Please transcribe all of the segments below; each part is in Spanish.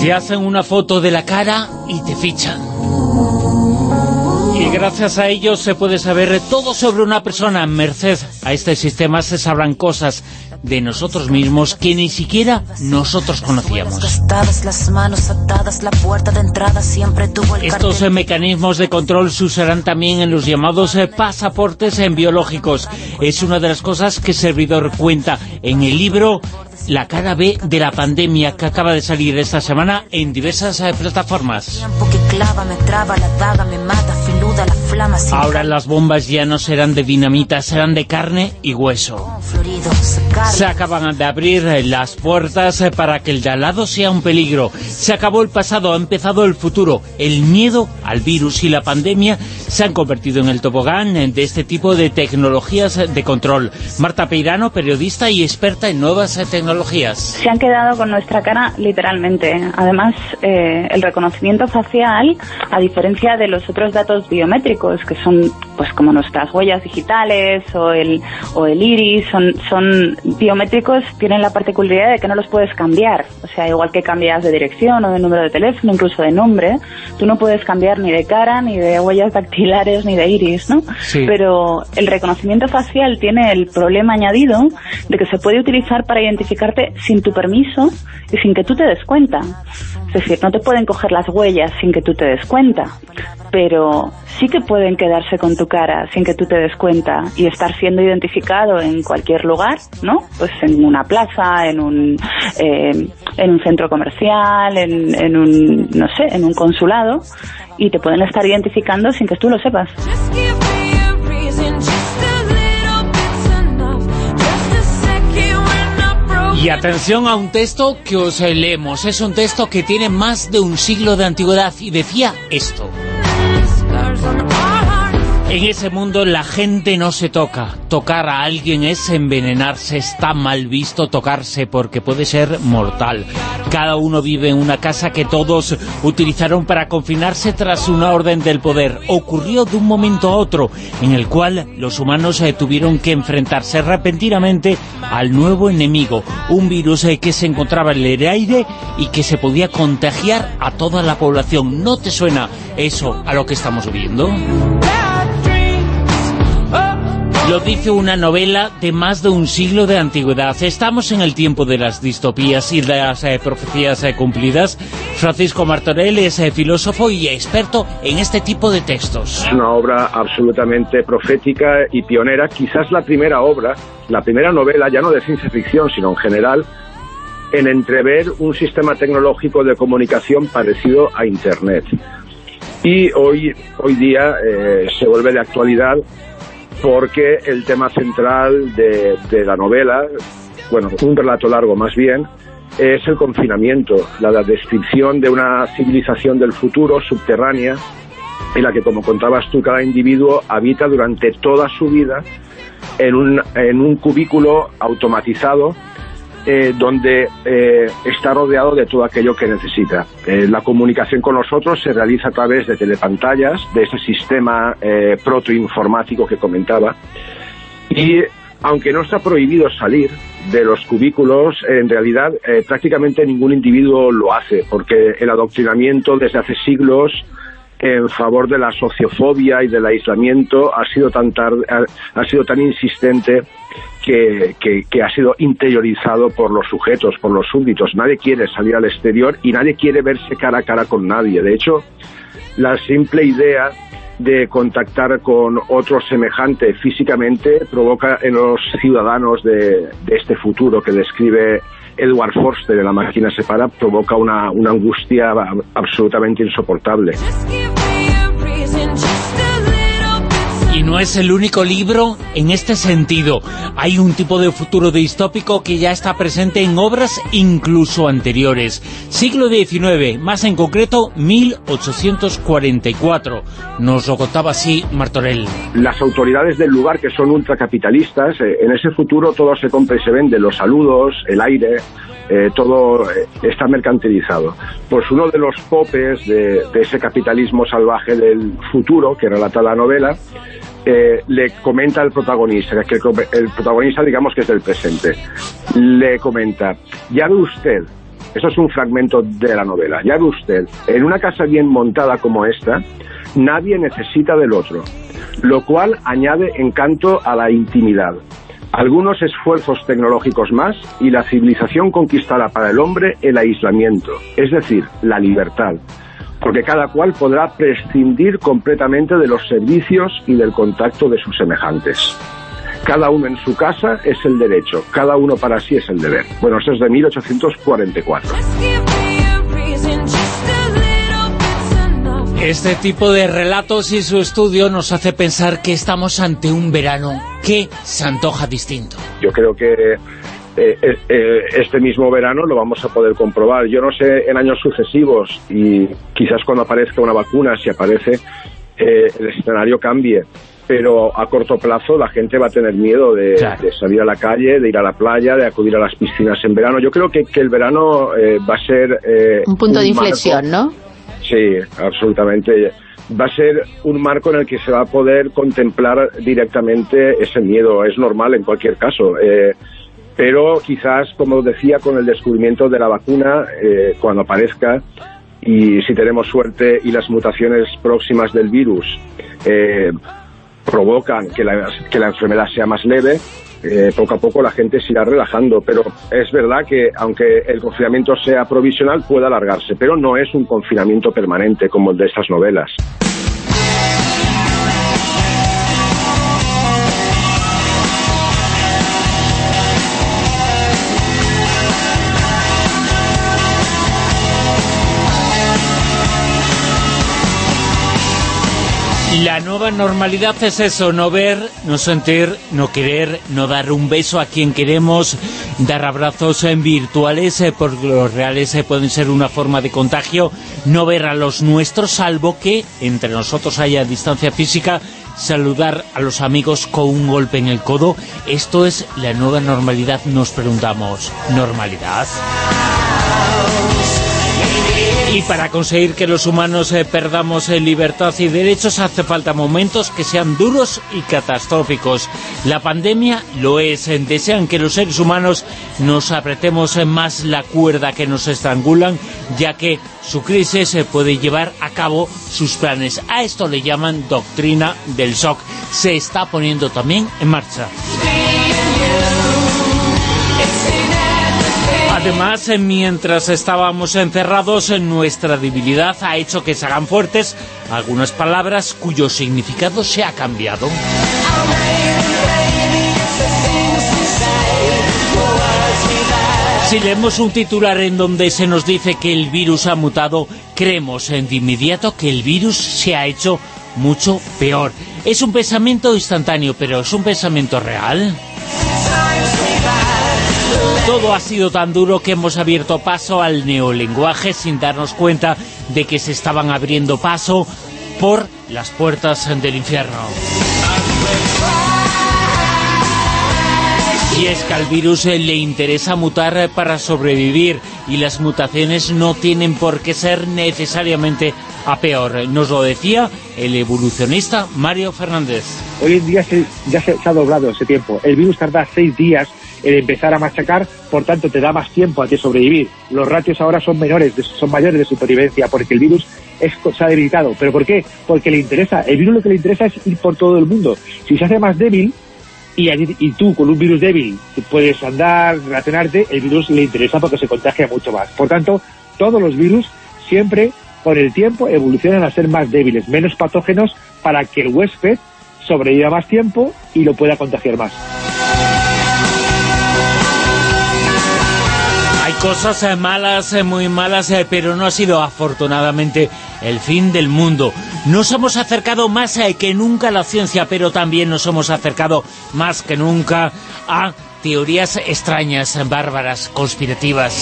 Te hacen una foto de la cara y te fichan. Y gracias a ello se puede saber todo sobre una persona. Merced a este sistema se sabrán cosas de nosotros mismos que ni siquiera nosotros conocíamos. Estos eh, mecanismos de control se usarán también en los llamados eh, pasaportes en biológicos. Es una de las cosas que Servidor cuenta en el libro la cara B de la pandemia que acaba de salir esta semana en diversas eh, plataformas. Ahora las bombas ya no serán de dinamita, serán de carne y hueso. Se acaban de abrir las puertas para que el de al lado sea un peligro. Se acabó el pasado, ha empezado el futuro. El miedo al virus y la pandemia se han convertido en el tobogán de este tipo de tecnologías de control. Marta Peirano, periodista y experta en nuevas tecnologías. Se han quedado con nuestra cara literalmente. Además, eh, el reconocimiento facial, a diferencia de los otros datos biométricos, que son pues como nuestras huellas digitales o el, o el iris, son, son biométricos, tienen la particularidad de que no los puedes cambiar. O sea, igual que cambias de dirección o de número de teléfono, incluso de nombre, tú no puedes cambiar ni de cara, ni de huellas dactilares, ni de iris, ¿no? Pero el reconocimiento facial tiene el problema añadido de que se puede utilizar para identificarte sin tu permiso y sin que tú te des cuenta. Es decir, no te pueden coger las huellas sin que tú te des cuenta, pero sí que pueden quedarse con tu cara sin que tú te des cuenta y estar siendo identificado en cualquier lugar, ¿no? Pues en una plaza, en un, eh, en un centro comercial, en, en un, no sé, en un consulado, y te pueden estar identificando sin que tú lo sepas. Y atención a un texto que os leemos. Es un texto que tiene más de un siglo de antigüedad y decía esto. En ese mundo la gente no se toca. Tocar a alguien es envenenarse. Está mal visto tocarse porque puede ser mortal. Cada uno vive en una casa que todos utilizaron para confinarse tras una orden del poder. Ocurrió de un momento a otro en el cual los humanos eh, tuvieron que enfrentarse repentinamente al nuevo enemigo. Un virus eh, que se encontraba en el aire y que se podía contagiar a toda la población. ¿No te suena eso a lo que estamos viviendo? Lo dice una novela de más de un siglo de antigüedad. Estamos en el tiempo de las distopías y las eh, profecías eh, cumplidas. Francisco Martorell es eh, filósofo y experto en este tipo de textos. Es una obra absolutamente profética y pionera, quizás la primera obra, la primera novela, ya no de ciencia ficción, sino en general, en entrever un sistema tecnológico de comunicación parecido a Internet. Y hoy, hoy día se vuelve de actualidad porque el tema central de, la novela, bueno, un relato largo más bien, es el confinamiento, la, descripción de una civilización del futuro subterránea en la que, como contabas tú, cada individuo habita durante toda su vida en un, en un cubículo automatizado eh, donde eh, está rodeado de todo aquello que necesita. Eh, la comunicación con nosotros se realiza a través de telepantallas, de ese sistema protoinformático que comentaba, y aunque no está prohibido salir de los cubículos, en realidad prácticamente ningún individuo lo hace, porque el adoctrinamiento desde hace siglos en favor de la sociofobia y del aislamiento ha sido tan, ha sido tan insistente que, ha sido interiorizado por los sujetos, por los súbditos. Nadie quiere salir al exterior y nadie quiere verse cara a cara con nadie. De hecho, la simple idea de contactar con otro semejante físicamente provoca en los ciudadanos de, este futuro que describe Edward Forster de la máquina separa, provoca una angustia absolutamente insoportable. Y no es el único libro en este sentido. Hay un tipo de futuro distópico que ya está presente en obras incluso anteriores. Siglo XIX, más en concreto 1844. Nos lo contaba así Martorell. Las autoridades del lugar, que son ultracapitalistas, eh, en ese futuro todo se compra y se vende, los saludos, el aire, eh, todo eh, está mercantilizado. Pues uno de los popes de, ese capitalismo salvaje del futuro que relata la novela, eh, le comenta al protagonista, que el protagonista digamos que es del presente, le comenta, ya ve usted, eso es un fragmento de la novela, ya ve usted, en una casa bien montada como esta, nadie necesita del otro, lo cual añade encanto a la intimidad. Algunos esfuerzos tecnológicos más y la civilización conquistará para el hombre el aislamiento, es decir, la libertad, porque cada cual podrá prescindir completamente de los servicios y del contacto de sus semejantes. Cada uno en su casa es el derecho, cada uno para sí es el deber. Bueno, eso es de 1844. Este tipo de relatos y su estudio nos hace pensar que estamos ante un verano que se antoja distinto. Yo creo que eh, eh, eh, este mismo verano lo vamos a poder comprobar. Yo no sé en años sucesivos y quizás cuando aparezca una vacuna, si aparece, el escenario cambie. Pero a corto plazo la gente va a tener miedo de, salir a la calle, de ir a la playa, de acudir a las piscinas en verano. Yo creo que, el verano va a ser... un punto de inflexión, ¿no? Sí, absolutamente. Va a ser un marco en el que se va a poder contemplar directamente ese miedo. Es normal en cualquier caso. Eh, pero quizás, como decía, con el descubrimiento de la vacuna, eh, cuando aparezca, y si tenemos suerte y las mutaciones próximas del virus eh, provocan que la, que la enfermedad sea más leve, eh, poco a poco la gente se irá relajando, pero es verdad que aunque el confinamiento sea provisional puede alargarse, pero no es un confinamiento permanente como el de estas novelas. La nueva normalidad es eso, no ver, no sentir, no querer, no dar un beso a quien queremos, dar abrazos en virtuales, eh, porque los reales eh, pueden ser una forma de contagio, no ver a los nuestros, salvo que entre nosotros haya distancia física, saludar a los amigos con un golpe en el codo. Esto es la nueva normalidad, nos preguntamos, ¿normalidad? Y para conseguir que los humanos eh, perdamos eh, libertad y derechos hace falta momentos que sean duros y catastróficos. La pandemia lo es. Eh, desean que los seres humanos nos apretemos más la cuerda que nos estrangulan, ya que su crisis puede llevar a cabo sus planes. A esto le llaman doctrina del shock. Se está poniendo también en marcha. Además, eh, mientras estábamos encerrados, en nuestra debilidad ha hecho que se hagan fuertes algunas palabras cuyo significado se ha cambiado. Si leemos un titular en donde se nos dice que el virus ha mutado, creemos de inmediato que el virus se ha hecho mucho peor. Es un pensamiento instantáneo, pero ¿es un pensamiento real? Todo ha sido tan duro que hemos abierto paso al neolenguaje sin darnos cuenta de que se estaban abriendo paso por las puertas del infierno. Y es que al virus le interesa mutar para sobrevivir y las mutaciones no tienen por qué ser necesariamente a peor. Nos lo decía el evolucionista Mario Fernández. Hoy en día ya se, se ha doblado ese tiempo. El virus tarda seis días el empezar a machacar, por tanto te da más tiempo a ti sobrevivir. Los ratios ahora son menores, son mayores de supervivencia, porque el virus es, se ha debilitado. ¿Pero por qué? Porque le interesa, el virus lo que le interesa es ir por todo el mundo. Si se hace más débil, y, tú con un virus débil puedes andar, relacionarte, el virus le interesa porque se contagia mucho más. Por tanto, todos los virus siempre, con el tiempo, evolucionan a ser más débiles, menos patógenos, para que el huésped sobreviva más tiempo y lo pueda contagiar más. Cosas eh, malas, eh, muy malas, eh, pero no ha sido afortunadamente el fin del mundo. Nos hemos acercado más que nunca a la ciencia, pero también nos hemos acercado más que nunca a teorías extrañas, bárbaras, conspirativas.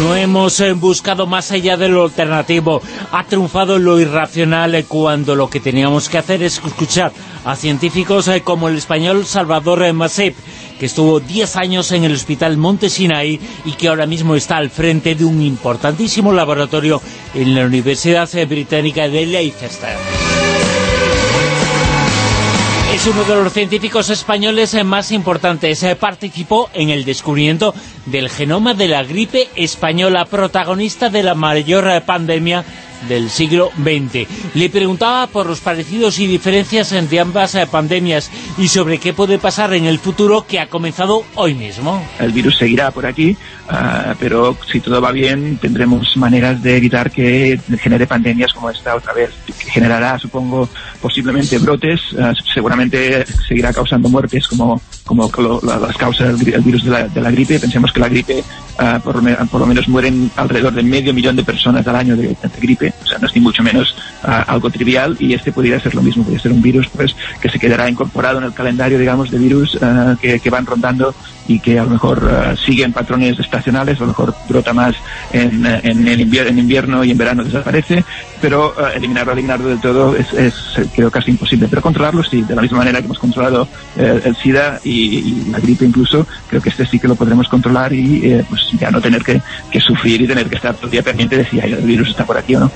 No hemos buscado más allá de lo alternativo. Ha triunfado lo irracional cuando lo que teníamos que hacer es escuchar a científicos como el español Salvador Masip, que estuvo 10 años en el Hospital Monte Sinai y que ahora mismo está al frente de un importantísimo laboratorio en la Universidad Británica de Leicester es uno de los científicos españoles más importantes. Participó en el descubrimiento del genoma de la gripe española, protagonista de la mayor pandemia del siglo XX. Le preguntaba por los parecidos y diferencias entre ambas eh, pandemias y sobre qué puede pasar en el futuro que ha comenzado hoy mismo. El virus seguirá por aquí, ah, pero si todo va bien tendremos maneras de evitar que genere pandemias como esta otra vez. Que generará, supongo, posiblemente brotes, ah, seguramente seguirá causando muertes como, como las causas del virus de la, de la gripe. Pensemos que la gripe Ah, por, lo menos mueren alrededor de medio millón de personas al año de, gripe, o sea, no es ni mucho menos ah, algo trivial y este podría ser lo mismo, podría ser un virus pues que se quedará incorporado en el calendario, digamos, de virus ah, que, van rondando y que a lo mejor siguen patrones estacionales, a lo mejor brota más en, en, el en invierno y en verano desaparece, pero eliminarlo, eliminarlo del todo es, es, creo casi imposible, pero controlarlo sí, de la misma manera que hemos controlado eh, el SIDA y, la gripe incluso, creo que este sí que lo podremos controlar y eh, pues ya no tener que, sufrir y tener que estar todo el día pendiente de si el virus está por aquí o no.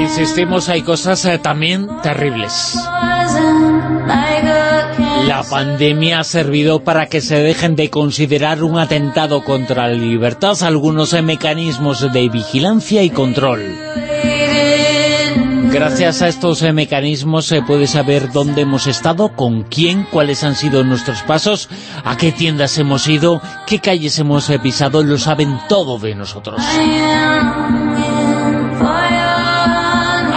Insistimos, hay cosas eh, también terribles. La pandemia ha servido para que se dejen de considerar un atentado contra la libertad algunos mecanismos de vigilancia y control. Gracias a estos mecanismos se puede saber dónde hemos estado, con quién, cuáles han sido nuestros pasos, a qué tiendas hemos ido, qué calles hemos pisado, lo saben todo de nosotros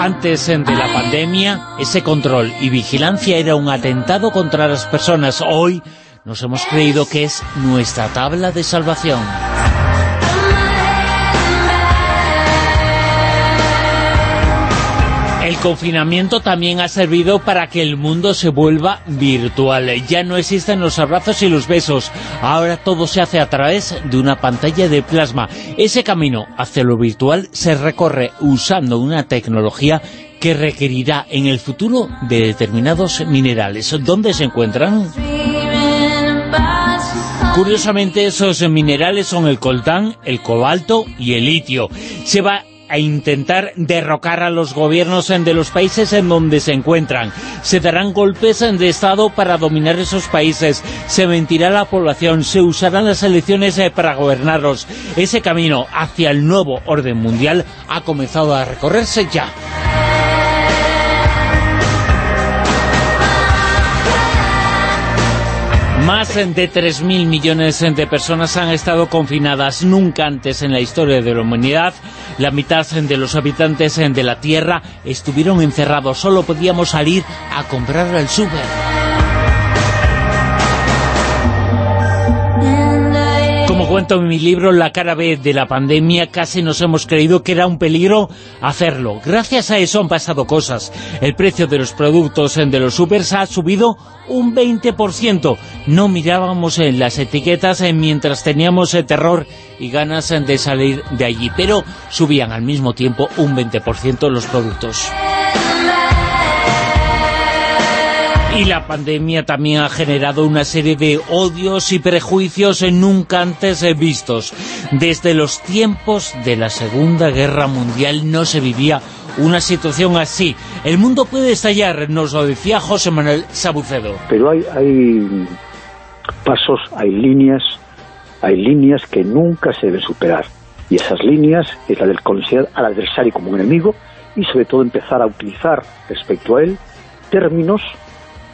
antes de la pandemia, ese control y vigilancia era un atentado contra las personas. Hoy nos hemos creído que es nuestra tabla de salvación. Confinamiento también ha servido para que el mundo se vuelva virtual. Ya no existen los abrazos y los besos. Ahora todo se hace a través de una pantalla de plasma. Ese camino hacia lo virtual se recorre usando una tecnología que requerirá en el futuro de determinados minerales. ¿Dónde se encuentran? Curiosamente, esos minerales son el coltán, el cobalto y el litio. Se va a intentar derrocar a los gobiernos de los países en donde se encuentran. Se darán golpes de Estado para dominar esos países, se mentirá la población, se usarán las elecciones eh, para gobernarlos. Ese camino hacia el nuevo orden mundial ha comenzado a recorrerse ya. Más de 3.000 millones de personas han estado confinadas nunca antes en la historia de la humanidad. La mitad de los habitantes de la Tierra estuvieron encerrados. Solo podíamos salir a comprar al súper. Cuento en mi libro La cara B de la pandemia, casi nos hemos creído que era un peligro hacerlo. Gracias a eso han pasado cosas. El precio de los productos de los supers ha subido un 20%. No mirábamos en las etiquetas mientras teníamos el terror y ganas de salir de allí, pero subían al mismo tiempo un 20% los productos. Y la pandemia también ha generado una serie de odios y prejuicios nunca antes vistos. Desde los tiempos de la Segunda Guerra Mundial no se vivía una situación así. El mundo puede estallar, nos lo decía José Manuel Sabucedo. Pero hay, hay pasos, hay líneas, hay líneas que nunca se deben superar. Y esas líneas es la del considerar al adversario como un enemigo y sobre todo empezar a utilizar respecto a él términos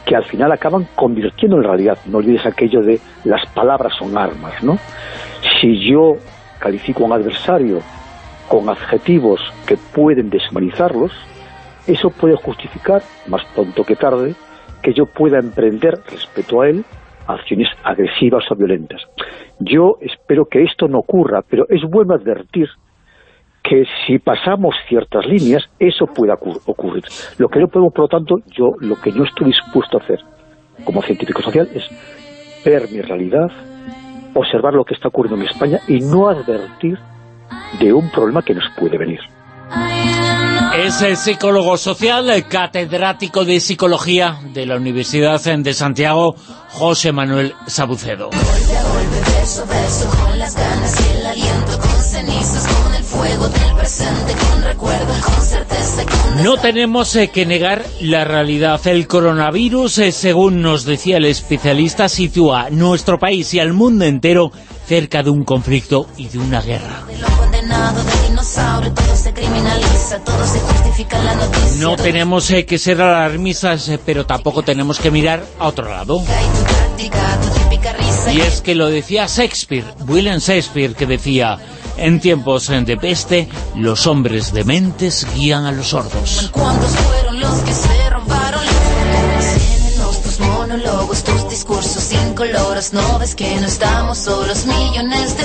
que al final acaban convirtiendo en realidad. No olvides aquello de las palabras son armas, ¿no? Si yo califico a un adversario con adjetivos que pueden deshumanizarlos, eso puede justificar, más pronto que tarde, que yo pueda emprender respecto a él acciones agresivas o violentas. Yo espero que esto no ocurra, pero es bueno advertir que si pasamos ciertas líneas, eso pueda ocurrir. Lo que no podemos, por lo tanto, yo lo que no estoy dispuesto a hacer como científico social es ver mi realidad, observar lo que está ocurriendo en España y no advertir de un problema que nos puede venir. Es el psicólogo social, el catedrático de psicología de la Universidad de Santiago, José Manuel Sabucedo. No tenemos eh, que negar la realidad. El coronavirus, eh, según nos decía el especialista, sitúa nuestro país y al mundo entero cerca de un conflicto y de una guerra. No tenemos eh, que ser alarmistas, pero tampoco tenemos que mirar a otro lado. Y es que lo decía Shakespeare, William Shakespeare, que decía en tiempos de peste, los hombres dementes guían a los sordos. fueron los que se robaron tus monólogos, tus discursos incoloros? No ves que no estamos solos, millones de